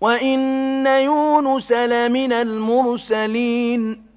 وَإِنَّ يُونُسَ لَمِنَ الْمُرْسَلِينَ